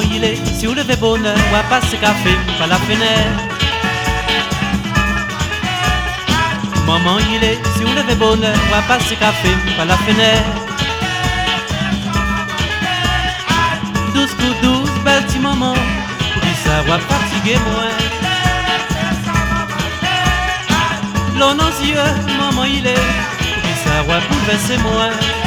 il est, si vous levez bonheur, on va passer café par la fenêtre. Maman, il est, si vous levez bonheur, on va passer café par la fenêtre. Douce coups douce, belle petit maman, pour que ça fatiguer moins. L'on en yeux, maman, il est, pour que ça va bouleverser moins.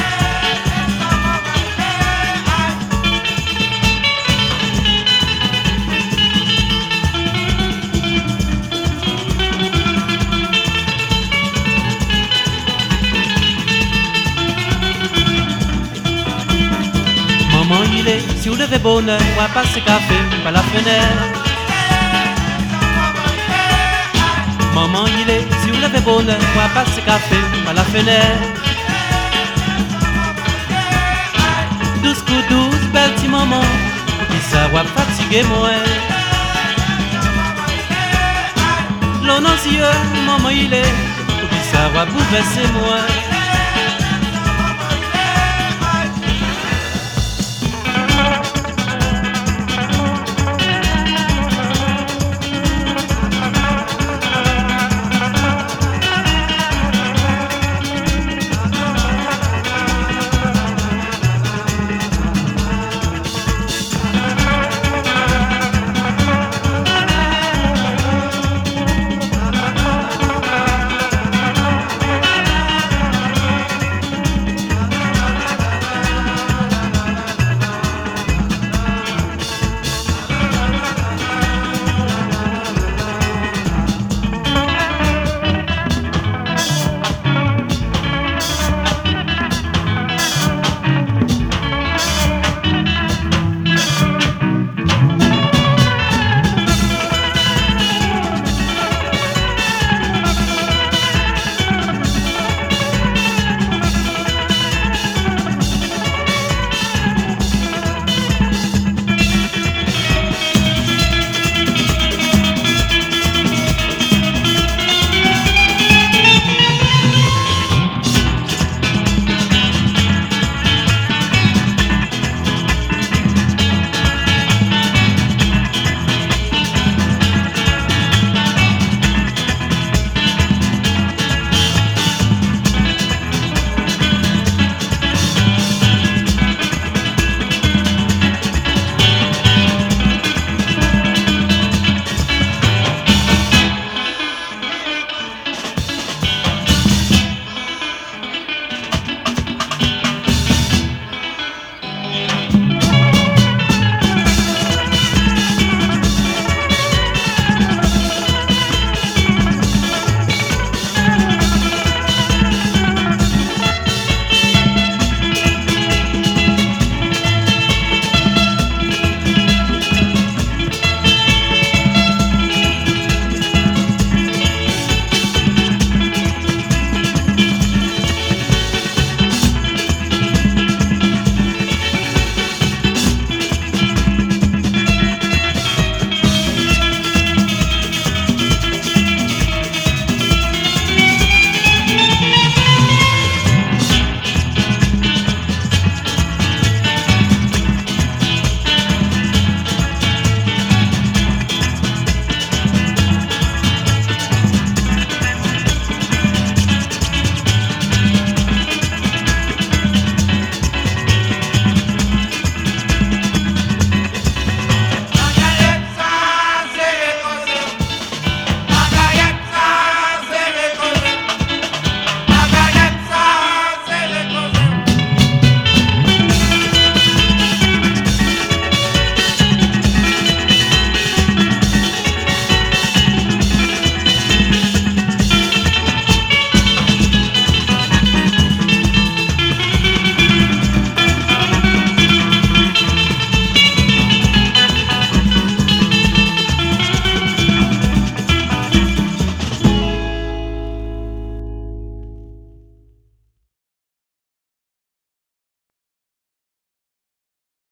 Si vous levez bonheur, on va passer café par la fenêtre. Maman, il est, si vous levez bonheur, on va passer café par la fenêtre. Douce coups douce, belle petit maman, qui ça va fatiguer moins. L'on en maman, il est, qui ça va bouleverser moins.